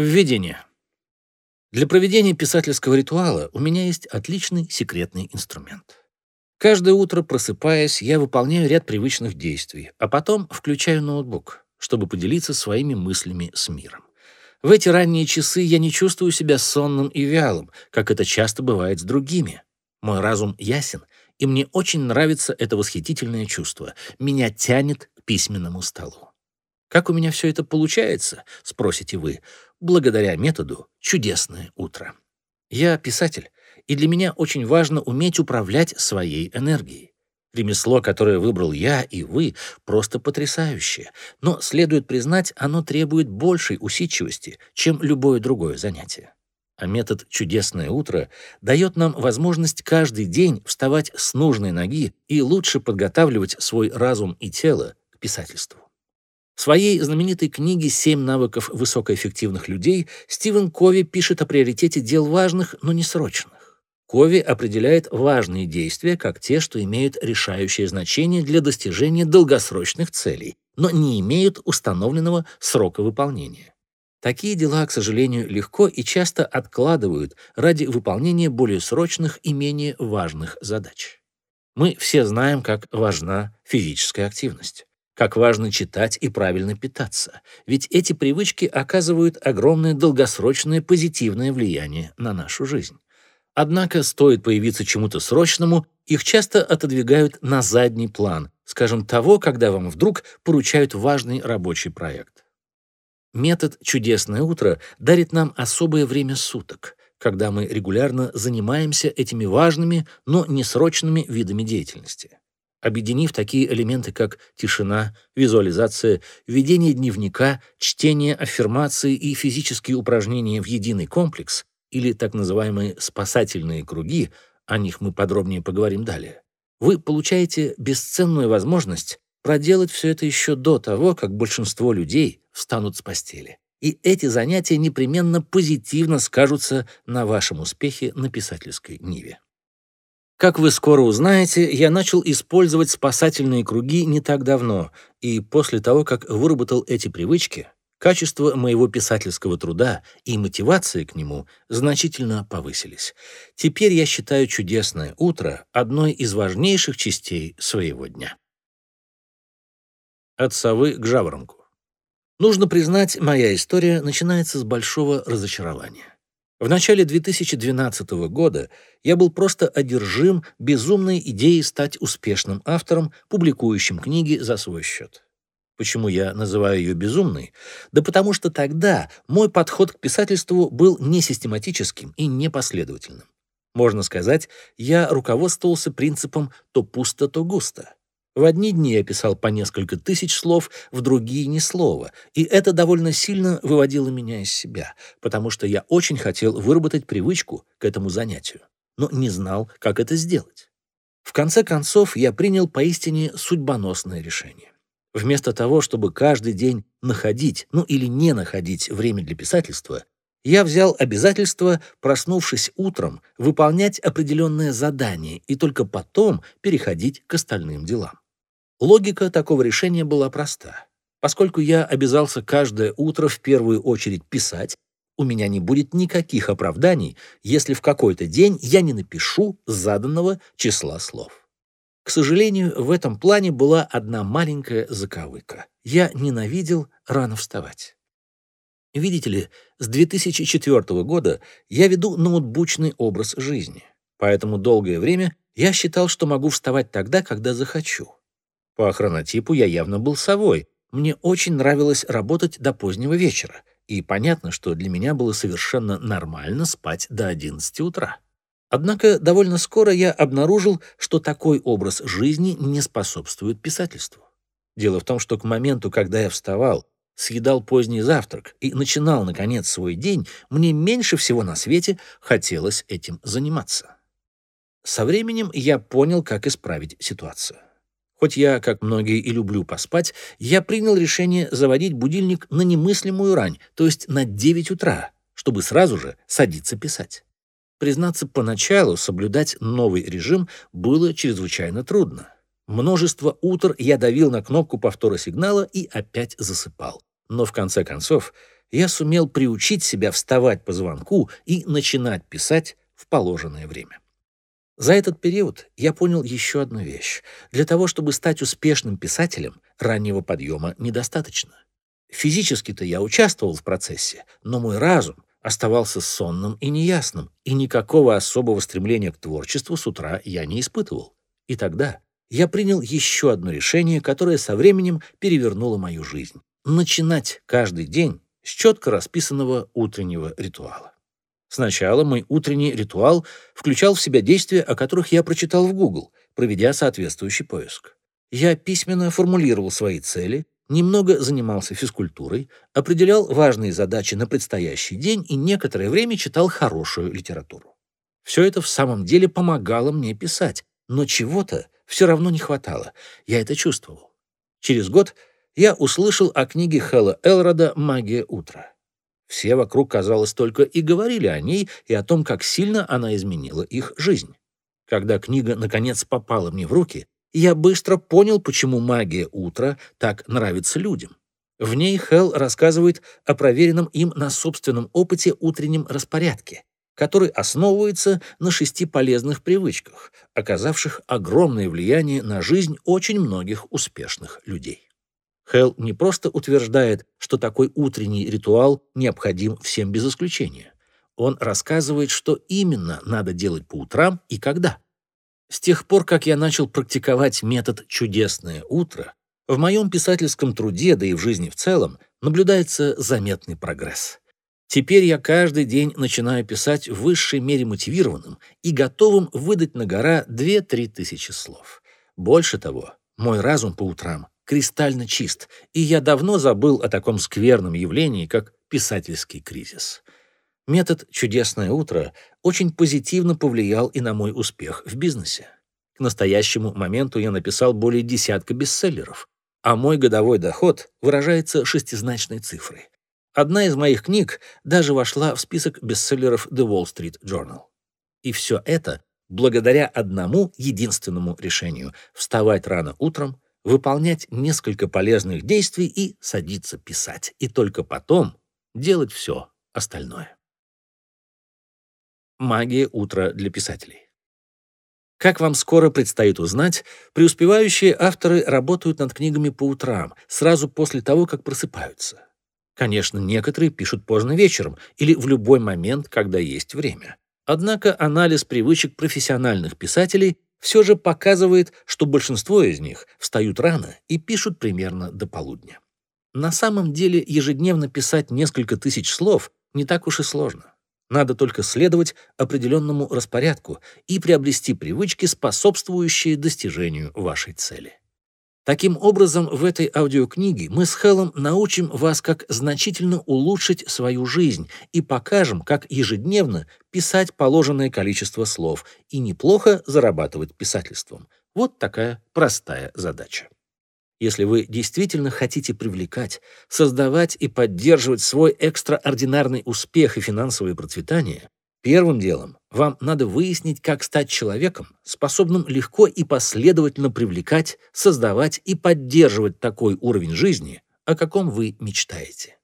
Введение. Для проведения писательского ритуала у меня есть отличный секретный инструмент. Каждое утро, просыпаясь, я выполняю ряд привычных действий, а потом включаю ноутбук, чтобы поделиться своими мыслями с миром. В эти ранние часы я не чувствую себя сонным и вялым, как это часто бывает с другими. Мой разум ясен, и мне очень нравится это восхитительное чувство. Меня тянет к письменному столу. Как у меня все это получается, спросите вы, благодаря методу «Чудесное утро». Я писатель, и для меня очень важно уметь управлять своей энергией. Ремесло, которое выбрал я и вы, просто потрясающее, но, следует признать, оно требует большей усидчивости, чем любое другое занятие. А метод «Чудесное утро» дает нам возможность каждый день вставать с нужной ноги и лучше подготавливать свой разум и тело к писательству. В своей знаменитой книге «Семь навыков высокоэффективных людей» Стивен Кови пишет о приоритете дел важных, но не срочных. Кови определяет важные действия как те, что имеют решающее значение для достижения долгосрочных целей, но не имеют установленного срока выполнения. Такие дела, к сожалению, легко и часто откладывают ради выполнения более срочных и менее важных задач. Мы все знаем, как важна физическая активность, как важно читать и правильно питаться, ведь эти привычки оказывают огромное долгосрочное позитивное влияние на нашу жизнь. Однако стоит появиться чему-то срочному, их часто отодвигают на задний план, скажем, того, когда вам вдруг поручают важный рабочий проект. Метод «Чудесное утро» дарит нам особое время суток, когда мы регулярно занимаемся этими важными, но несрочными видами деятельности. Объединив такие элементы, как тишина, визуализация, ведение дневника, чтение аффирмации и физические упражнения в единый комплекс, или так называемые спасательные круги, о них мы подробнее поговорим далее, вы получаете бесценную возможность проделать все это еще до того, как большинство людей встанут с постели. И эти занятия непременно позитивно скажутся на вашем успехе на писательской ниве. Как вы скоро узнаете, я начал использовать спасательные круги не так давно, и после того, как выработал эти привычки, Качество моего писательского труда и мотивация к нему значительно повысились. Теперь я считаю чудесное утро одной из важнейших частей своего дня. От совы к жаворонку. Нужно признать, моя история начинается с большого разочарования. В начале 2012 года я был просто одержим безумной идеей стать успешным автором, публикующим книги за свой счет. Почему я называю ее безумной? Да потому что тогда мой подход к писательству был несистематическим и непоследовательным. Можно сказать, я руководствовался принципом «то пусто, то густо». В одни дни я писал по несколько тысяч слов, в другие — ни слова, и это довольно сильно выводило меня из себя, потому что я очень хотел выработать привычку к этому занятию, но не знал, как это сделать. В конце концов, я принял поистине судьбоносное решение. Вместо того, чтобы каждый день находить, ну или не находить время для писательства, я взял обязательство, проснувшись утром, выполнять определенное задание и только потом переходить к остальным делам. Логика такого решения была проста. Поскольку я обязался каждое утро в первую очередь писать, у меня не будет никаких оправданий, если в какой-то день я не напишу заданного числа слов. К сожалению, в этом плане была одна маленькая заковыка. Я ненавидел рано вставать. Видите ли, с 2004 года я веду ноутбучный образ жизни, поэтому долгое время я считал, что могу вставать тогда, когда захочу. По хронотипу я явно был совой. Мне очень нравилось работать до позднего вечера, и понятно, что для меня было совершенно нормально спать до 11 утра. Однако довольно скоро я обнаружил, что такой образ жизни не способствует писательству. Дело в том, что к моменту, когда я вставал, съедал поздний завтрак и начинал, наконец, свой день, мне меньше всего на свете хотелось этим заниматься. Со временем я понял, как исправить ситуацию. Хоть я, как многие, и люблю поспать, я принял решение заводить будильник на немыслимую рань, то есть на 9 утра, чтобы сразу же садиться писать. Признаться, поначалу соблюдать новый режим было чрезвычайно трудно. Множество утр я давил на кнопку повтора сигнала и опять засыпал. Но в конце концов я сумел приучить себя вставать по звонку и начинать писать в положенное время. За этот период я понял еще одну вещь. Для того, чтобы стать успешным писателем, раннего подъема недостаточно. Физически-то я участвовал в процессе, но мой разум оставался сонным и неясным, и никакого особого стремления к творчеству с утра я не испытывал. И тогда я принял еще одно решение, которое со временем перевернуло мою жизнь. Начинать каждый день с четко расписанного утреннего ритуала. Сначала мой утренний ритуал включал в себя действия, о которых я прочитал в Google, проведя соответствующий поиск. Я письменно формулировал свои цели, немного занимался физкультурой, определял важные задачи на предстоящий день и некоторое время читал хорошую литературу. Все это в самом деле помогало мне писать, но чего-то все равно не хватало, я это чувствовал. Через год я услышал о книге Хэлла Элрода «Магия утра». Все вокруг, казалось, только и говорили о ней и о том, как сильно она изменила их жизнь. Когда книга, наконец, попала мне в руки, я быстро понял, почему магия утра так нравится людям. В ней Хелл рассказывает о проверенном им на собственном опыте утреннем распорядке, который основывается на шести полезных привычках, оказавших огромное влияние на жизнь очень многих успешных людей. Хелл не просто утверждает, что такой утренний ритуал необходим всем без исключения. Он рассказывает, что именно надо делать по утрам и когда. С тех пор, как я начал практиковать метод «чудесное утро», в моем писательском труде, да и в жизни в целом, наблюдается заметный прогресс. Теперь я каждый день начинаю писать в высшей мере мотивированным и готовым выдать на гора 2-3 тысячи слов. Больше того, мой разум по утрам кристально чист, и я давно забыл о таком скверном явлении, как писательский кризис. Метод «Чудесное утро» очень позитивно повлиял и на мой успех в бизнесе. К настоящему моменту я написал более десятка бестселлеров, а мой годовой доход выражается шестизначной цифрой. Одна из моих книг даже вошла в список бестселлеров The Wall Street Journal. И все это благодаря одному единственному решению – вставать рано утром, выполнять несколько полезных действий и садиться писать, и только потом делать все остальное. Магия утра для писателей. Как вам скоро предстоит узнать, преуспевающие авторы работают над книгами по утрам, сразу после того, как просыпаются. Конечно, некоторые пишут поздно вечером или в любой момент, когда есть время. Однако анализ привычек профессиональных писателей все же показывает, что большинство из них встают рано и пишут примерно до полудня. На самом деле ежедневно писать несколько тысяч слов не так уж и сложно. Надо только следовать определенному распорядку и приобрести привычки, способствующие достижению вашей цели. Таким образом, в этой аудиокниге мы с Хеллом научим вас, как значительно улучшить свою жизнь и покажем, как ежедневно писать положенное количество слов и неплохо зарабатывать писательством. Вот такая простая задача. Если вы действительно хотите привлекать, создавать и поддерживать свой экстраординарный успех и финансовое процветание, Первым делом вам надо выяснить, как стать человеком, способным легко и последовательно привлекать, создавать и поддерживать такой уровень жизни, о каком вы мечтаете.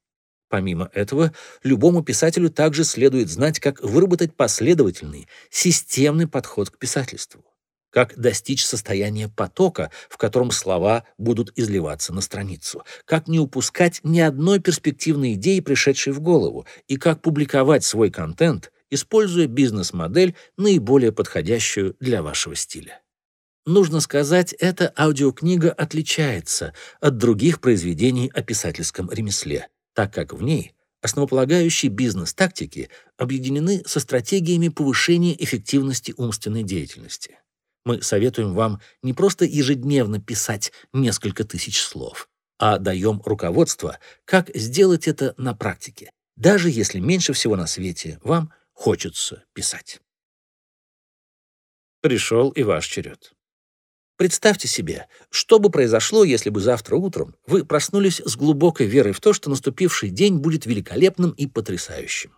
Помимо этого, любому писателю также следует знать, как выработать последовательный, системный подход к писательству, как достичь состояния потока, в котором слова будут изливаться на страницу, как не упускать ни одной перспективной идеи, пришедшей в голову, и как публиковать свой контент – используя бизнес-модель, наиболее подходящую для вашего стиля. Нужно сказать, эта аудиокнига отличается от других произведений о писательском ремесле, так как в ней основополагающие бизнес-тактики объединены со стратегиями повышения эффективности умственной деятельности. Мы советуем вам не просто ежедневно писать несколько тысяч слов, а даем руководство, как сделать это на практике, даже если меньше всего на свете вам хочется писать. Пришел и ваш черед. Представьте себе, что бы произошло, если бы завтра утром вы проснулись с глубокой верой в то, что наступивший день будет великолепным и потрясающим.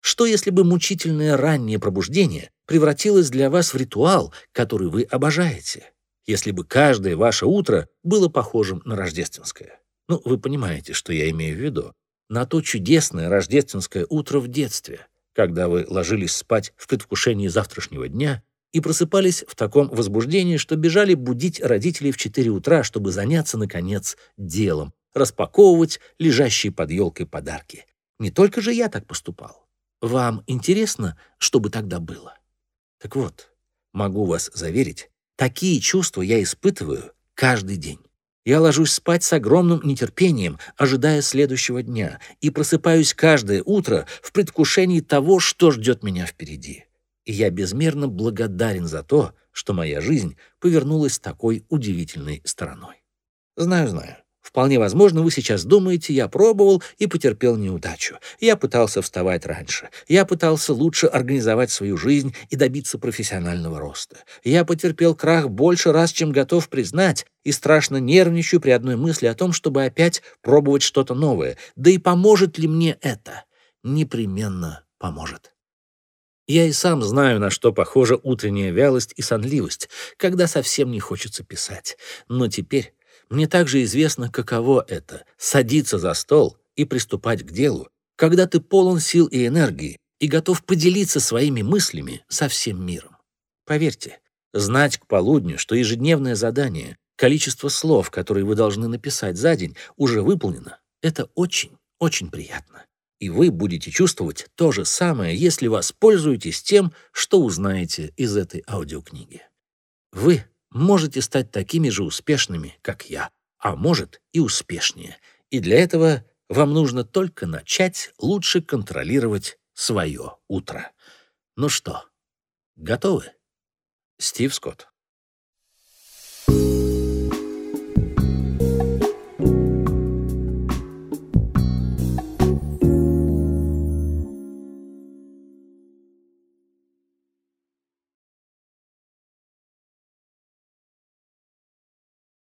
Что если бы мучительное раннее пробуждение превратилось для вас в ритуал, который вы обожаете? Если бы каждое ваше утро было похожим на рождественское? Ну, вы понимаете, что я имею в виду. на то чудесное рождественское утро в детстве, когда вы ложились спать в предвкушении завтрашнего дня и просыпались в таком возбуждении, что бежали будить родителей в 4 утра, чтобы заняться, наконец, делом, распаковывать лежащие под елкой подарки. Не только же я так поступал. Вам интересно, что бы тогда было? Так вот, могу вас заверить, такие чувства я испытываю каждый день. Я ложусь спать с огромным нетерпением, ожидая следующего дня, и просыпаюсь каждое утро в предвкушении того, что ждет меня впереди. И я безмерно благодарен за то, что моя жизнь повернулась такой удивительной стороной. Знаю, знаю. Вполне возможно, вы сейчас думаете, я пробовал и потерпел неудачу. Я пытался вставать раньше. Я пытался лучше организовать свою жизнь и добиться профессионального роста. Я потерпел крах больше раз, чем готов признать, и страшно нервничаю при одной мысли о том, чтобы опять пробовать что-то новое. Да и поможет ли мне это? Непременно поможет. Я и сам знаю, на что похожа утренняя вялость и сонливость, когда совсем не хочется писать. Но теперь мне также известно, каково это — садиться за стол и приступать к делу, когда ты полон сил и энергии и готов поделиться своими мыслями со всем миром. Поверьте, знать к полудню, что ежедневное задание, количество слов, которые вы должны написать за день, уже выполнено, это очень, очень приятно. И вы будете чувствовать то же самое, если воспользуетесь тем, что узнаете из этой аудиокниги. Вы можете стать такими же успешными, как я, а может и успешнее. И для этого вам нужно только начать лучше контролировать свое утро. Ну что, готовы? Стив Скотт